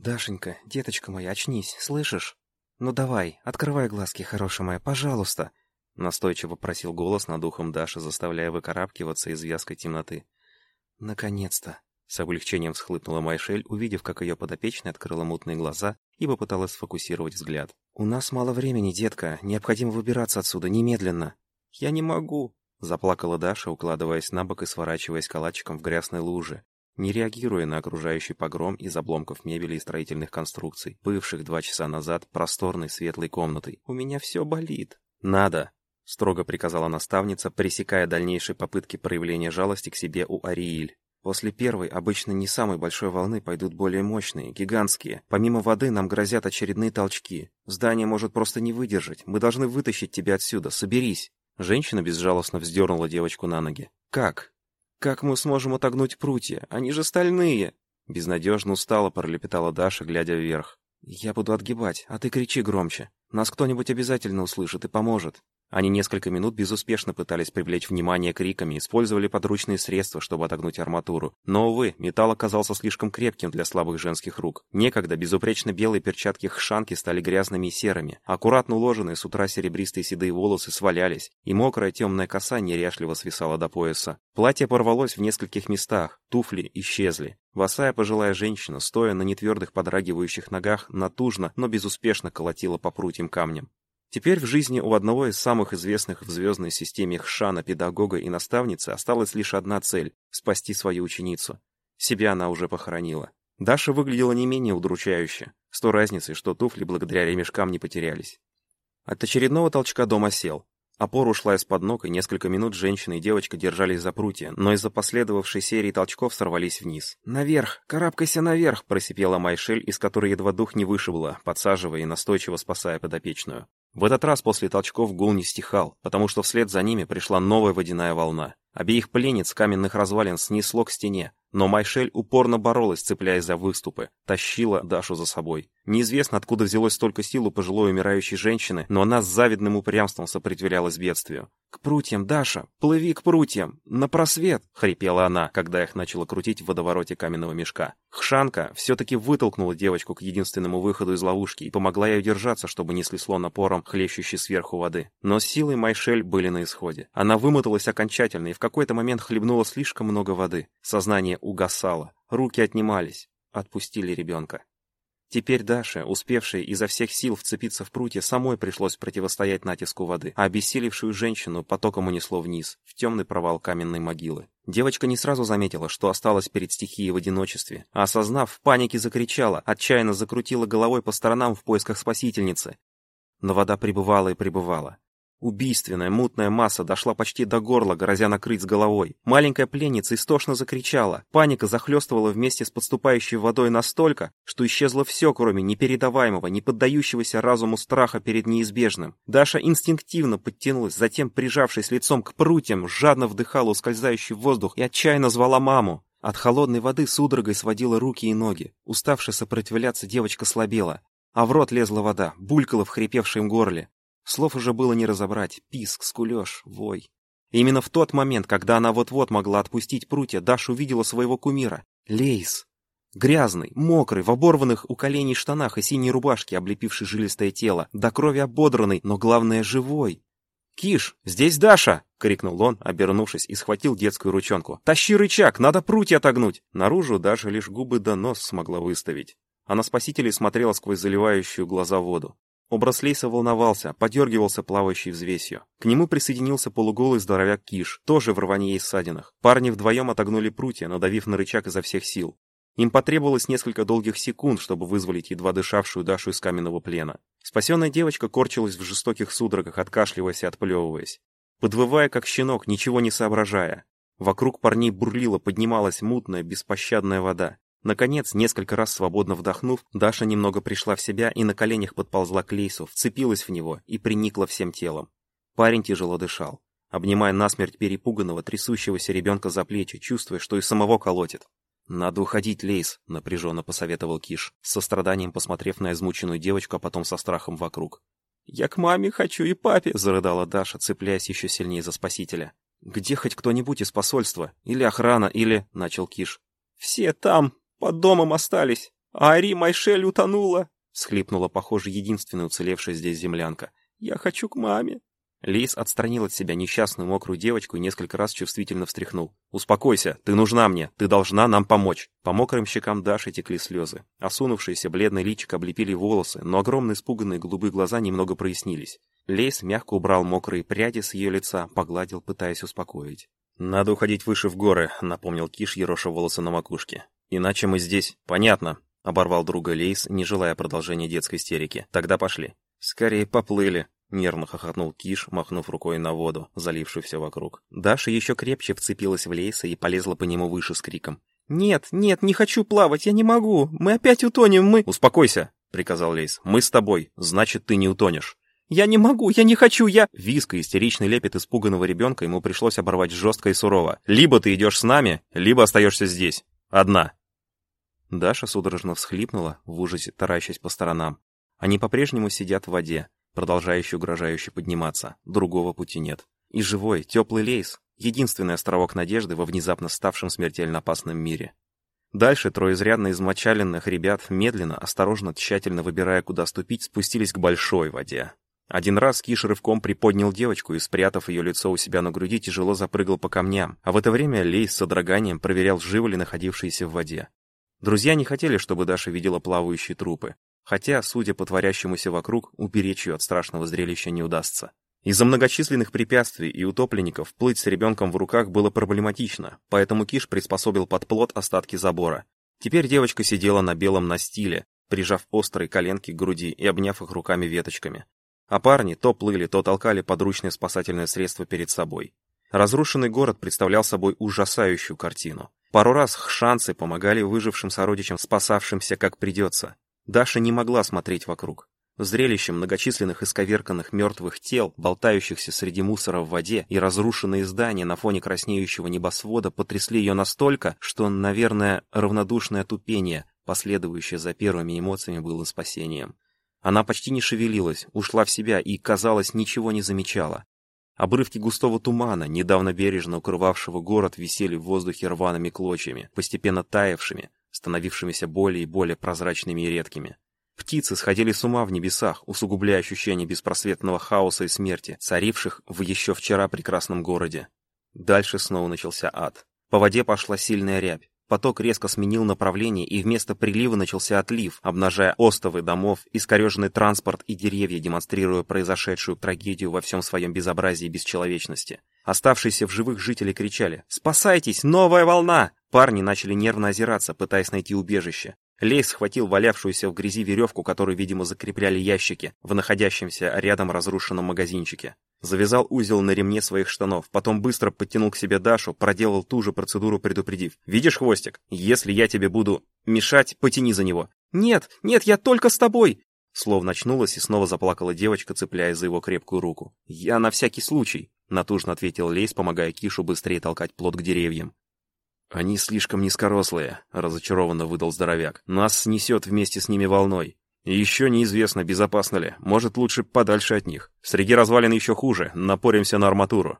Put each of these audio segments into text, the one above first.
«Дашенька, деточка моя, очнись, слышишь? Ну давай, открывай глазки, хорошая моя, пожалуйста!» Настойчиво просил голос над ухом Даши, заставляя выкарабкиваться из вязкой темноты. «Наконец-то!» С облегчением всхлыпнула Майшель, увидев, как ее подопечная открыла мутные глаза и попыталась сфокусировать взгляд. «У нас мало времени, детка. Необходимо выбираться отсюда немедленно». «Я не могу», — заплакала Даша, укладываясь на бок и сворачиваясь калачиком в грязной луже, не реагируя на окружающий погром из обломков мебели и строительных конструкций, бывших два часа назад просторной светлой комнатой. «У меня все болит». «Надо», — строго приказала наставница, пресекая дальнейшие попытки проявления жалости к себе у Арииль. После первой, обычно не самой большой волны, пойдут более мощные, гигантские. Помимо воды нам грозят очередные толчки. Здание может просто не выдержать. Мы должны вытащить тебя отсюда. Соберись. Женщина безжалостно вздернула девочку на ноги. Как? Как мы сможем отогнуть прутья? Они же стальные. Безнадежно устало пролепетала Даша, глядя вверх. Я буду отгибать, а ты кричи громче. Нас кто-нибудь обязательно услышит и поможет. Они несколько минут безуспешно пытались привлечь внимание криками, использовали подручные средства, чтобы отогнуть арматуру. Но, увы, металл оказался слишком крепким для слабых женских рук. Некогда безупречно белые перчатки хшанки стали грязными и серыми. Аккуратно уложенные с утра серебристые седые волосы свалялись, и мокрая темная коса неряшливо свисала до пояса. Платье порвалось в нескольких местах, туфли исчезли. Босая пожилая женщина, стоя на нетвердых подрагивающих ногах, натужно, но безуспешно колотила по прутьям камнем. Теперь в жизни у одного из самых известных в звездной системе Хшана педагога и наставницы осталась лишь одна цель — спасти свою ученицу. Себя она уже похоронила. Даша выглядела не менее удручающе, с той разницей, что туфли благодаря ремешкам не потерялись. От очередного толчка дома сел. Опора ушла из-под ног, и несколько минут женщина и девочка держались за прутья, но из-за последовавшей серии толчков сорвались вниз. «Наверх! Карабкайся наверх!» — просипела Майшель, из которой едва дух не вышибло, подсаживая и настойчиво спасая подопечную. В этот раз после толчков гул не стихал, потому что вслед за ними пришла новая водяная волна. Обеих пленниц каменных развалин снесло к стене, но Майшель упорно боролась, цепляясь за выступы, тащила Дашу за собой. Неизвестно, откуда взялось столько сил у пожилой умирающей женщины, но она с завидным упрямством сопротивлялась бедствию. «К прутьям, Даша! Плыви к прутьям! На просвет!» — хрипела она, когда их начала крутить в водовороте каменного мешка. Хшанка все-таки вытолкнула девочку к единственному выходу из ловушки и помогла ей удержаться, чтобы не слесло напором хлещущей сверху воды. Но силы Майшель были на исходе. Она вымоталась окончательно и в какой-то момент хлебнула слишком много воды. Сознание угасало, руки отнимались, отпустили ребенка. Теперь Даше, успевшей изо всех сил вцепиться в прутья, самой пришлось противостоять натиску воды, а обессилевшую женщину потоком унесло вниз, в темный провал каменной могилы. Девочка не сразу заметила, что осталась перед стихией в одиночестве, а осознав, в панике закричала, отчаянно закрутила головой по сторонам в поисках спасительницы. Но вода пребывала и пребывала. Убийственная мутная масса дошла почти до горла, грозя накрыть с головой. Маленькая пленница истошно закричала. Паника захлестывала вместе с подступающей водой настолько, что исчезло все, кроме непередаваемого, не поддающегося разуму страха перед неизбежным. Даша инстинктивно подтянулась, затем, прижавшись лицом к прутьям, жадно вдыхала ускользающий воздух и отчаянно звала маму. От холодной воды судорогой сводила руки и ноги. Уставшая сопротивляться, девочка слабела. А в рот лезла вода, булькала в хрипевшем горле. Слов уже было не разобрать. Писк, скулёж, вой. именно в тот момент, когда она вот-вот могла отпустить прутья, Даша увидела своего кумира. Лейс. Грязный, мокрый, в оборванных у коленей штанах и синей рубашке, облепившей жилистое тело, до крови ободранный, но главное, живой. «Киш, здесь Даша!» — крикнул он, обернувшись, и схватил детскую ручонку. «Тащи рычаг, надо прутья отогнуть!» Наружу Даша лишь губы до нос смогла выставить. А на спасителей смотрела сквозь заливающую глаза воду. Образ Лейса волновался, подергивался плавающей взвесью. К нему присоединился полуголый здоровяк Киш, тоже в рванье и ссадинах. Парни вдвоем отогнули прутья, надавив на рычаг изо всех сил. Им потребовалось несколько долгих секунд, чтобы вызволить едва дышавшую Дашу из каменного плена. Спасенная девочка корчилась в жестоких судорогах, откашливаясь и отплевываясь. Подвывая, как щенок, ничего не соображая. Вокруг парней бурлила, поднималась мутная, беспощадная вода. Наконец, несколько раз свободно вдохнув, Даша немного пришла в себя и на коленях подползла к Лейсу, вцепилась в него и приникла всем телом. Парень тяжело дышал, обнимая насмерть перепуганного, трясущегося ребенка за плечи, чувствуя, что и самого колотит. «Надо уходить, Лейс», — напряженно посоветовал Киш, с состраданием посмотрев на измученную девочку, а потом со страхом вокруг. «Я к маме хочу и папе», — зарыдала Даша, цепляясь еще сильнее за спасителя. «Где хоть кто-нибудь из посольства? Или охрана, или...» — начал Киш. «Все там», под домом остались. Ари Майшель утонула!» — всхлипнула, похоже, единственная уцелевшая здесь землянка. «Я хочу к маме!» Лейс отстранил от себя несчастную мокрую девочку и несколько раз чувствительно встряхнул. «Успокойся, ты нужна мне, ты должна нам помочь!» По мокрым щекам Даши текли слезы. Осунувшееся бледное личико облепили волосы, но огромные испуганные голубые глаза немного прояснились. Лейс мягко убрал мокрые пряди с ее лица, погладил, пытаясь успокоить. «Надо уходить выше в горы», — напомнил Киш, ероша волосы на макушке. «Иначе мы здесь...» «Понятно», — оборвал друга Лейс, не желая продолжения детской истерики. «Тогда пошли». «Скорее поплыли», Нервно хохотнул Киш, махнув рукой на воду, залившую все вокруг. Даша еще крепче вцепилась в Лейса и полезла по нему выше с криком. «Нет, нет, не хочу плавать, я не могу! Мы опять утонем, мы...» «Успокойся!» — приказал Лейс. «Мы с тобой, значит, ты не утонешь». «Я не могу, я не хочу, я...» Виск и истеричный лепет испуганного ребенка ему пришлось оборвать жестко и сурово. «Либо ты идешь с нами, либо остаешься здесь. Одна». Даша судорожно всхлипнула, в ужасе таращась по сторонам. Они по-прежнему сидят в воде продолжающий угрожающе подниматься. Другого пути нет. И живой, теплый лейс — единственный островок надежды во внезапно ставшем смертельно опасном мире. Дальше трое изрядно измочаленных ребят, медленно, осторожно, тщательно выбирая, куда ступить, спустились к большой воде. Один раз Киш рывком приподнял девочку и, спрятав ее лицо у себя на груди, тяжело запрыгал по камням, а в это время Лейс с содроганием проверял, живы ли находившиеся в воде. Друзья не хотели, чтобы Даша видела плавающие трупы, Хотя, судя по творящемуся вокруг, уберечь ее от страшного зрелища не удастся. Из-за многочисленных препятствий и утопленников плыть с ребенком в руках было проблематично, поэтому Киш приспособил под плот остатки забора. Теперь девочка сидела на белом настиле, прижав острые коленки к груди и обняв их руками веточками. А парни то плыли, то толкали подручное спасательное средство перед собой. Разрушенный город представлял собой ужасающую картину. Пару раз хшанцы помогали выжившим сородичам, спасавшимся как придется. Даша не могла смотреть вокруг. Зрелище многочисленных исковерканных мертвых тел, болтающихся среди мусора в воде, и разрушенные здания на фоне краснеющего небосвода потрясли ее настолько, что, наверное, равнодушное тупение, последующее за первыми эмоциями, было спасением. Она почти не шевелилась, ушла в себя и, казалось, ничего не замечала. Обрывки густого тумана, недавно бережно укрывавшего город, висели в воздухе рваными клочьями, постепенно таявшими, становившимися более и более прозрачными и редкими. Птицы сходили с ума в небесах, усугубляя ощущение беспросветного хаоса и смерти, царивших в еще вчера прекрасном городе. Дальше снова начался ад. По воде пошла сильная рябь. Поток резко сменил направление, и вместо прилива начался отлив, обнажая остовы домов, искореженный транспорт и деревья, демонстрируя произошедшую трагедию во всем своем безобразии и бесчеловечности. Оставшиеся в живых жители кричали «Спасайтесь! Новая волна!» Парни начали нервно озираться, пытаясь найти убежище. Лейс схватил валявшуюся в грязи веревку, которую, видимо, закрепляли ящики в находящемся рядом разрушенном магазинчике. Завязал узел на ремне своих штанов, потом быстро подтянул к себе Дашу, проделал ту же процедуру, предупредив. «Видишь хвостик? Если я тебе буду мешать, потяни за него». «Нет, нет, я только с тобой!» Словно очнулась и снова заплакала девочка, цепляясь за его крепкую руку. «Я на всякий случай», — натужно ответил Лейс, помогая Кишу быстрее толкать плот к деревьям. «Они слишком низкорослые», — разочарованно выдал здоровяк. «Нас снесет вместе с ними волной. Еще неизвестно, безопасно ли. Может, лучше подальше от них. Среди развалин еще хуже. Напоримся на арматуру».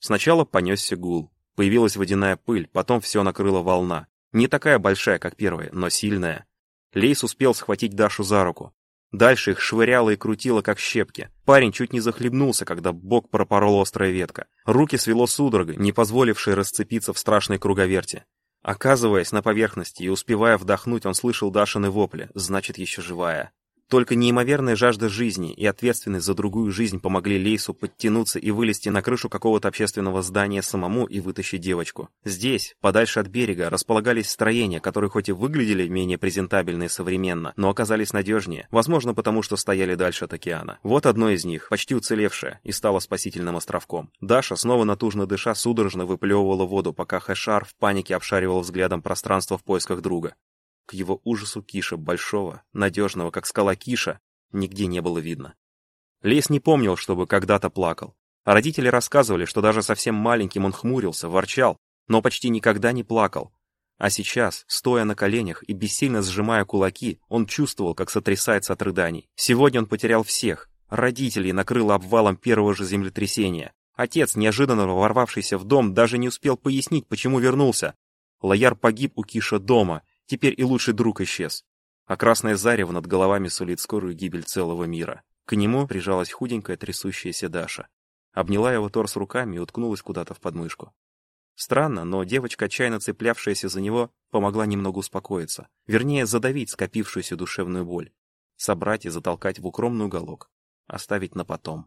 Сначала понесся гул. Появилась водяная пыль, потом все накрыла волна. Не такая большая, как первая, но сильная. Лейс успел схватить Дашу за руку. Дальше их швыряло и крутило, как щепки. Парень чуть не захлебнулся, когда бок пропорола острая ветка. Руки свело судорогой, не позволившей расцепиться в страшной круговерте. Оказываясь на поверхности и успевая вдохнуть, он слышал Дашины вопли, значит, еще живая. Только неимоверная жажда жизни и ответственность за другую жизнь помогли Лейсу подтянуться и вылезти на крышу какого-то общественного здания самому и вытащить девочку. Здесь, подальше от берега, располагались строения, которые хоть и выглядели менее презентабельно и современно, но оказались надежнее, возможно, потому что стояли дальше от океана. Вот одно из них, почти уцелевшее, и стало спасительным островком. Даша, снова натужно дыша, судорожно выплевывала воду, пока Хэшар в панике обшаривал взглядом пространство в поисках друга. К его ужасу Киша большого, надежного, как скала Киша, нигде не было видно. Лес не помнил, чтобы когда-то плакал. Родители рассказывали, что даже совсем маленьким он хмурился, ворчал, но почти никогда не плакал. А сейчас, стоя на коленях и бессильно сжимая кулаки, он чувствовал, как сотрясается от рыданий. Сегодня он потерял всех. Родителей накрыло обвалом первого же землетрясения. Отец, неожиданно ворвавшийся в дом, даже не успел пояснить, почему вернулся. Лояр погиб у Киша дома, Теперь и лучший друг исчез. А красное зарево над головами сулит скорую гибель целого мира. К нему прижалась худенькая трясущаяся Даша. Обняла его торс руками и уткнулась куда-то в подмышку. Странно, но девочка, отчаянно цеплявшаяся за него, помогла немного успокоиться. Вернее, задавить скопившуюся душевную боль. Собрать и затолкать в укромный уголок. Оставить на потом.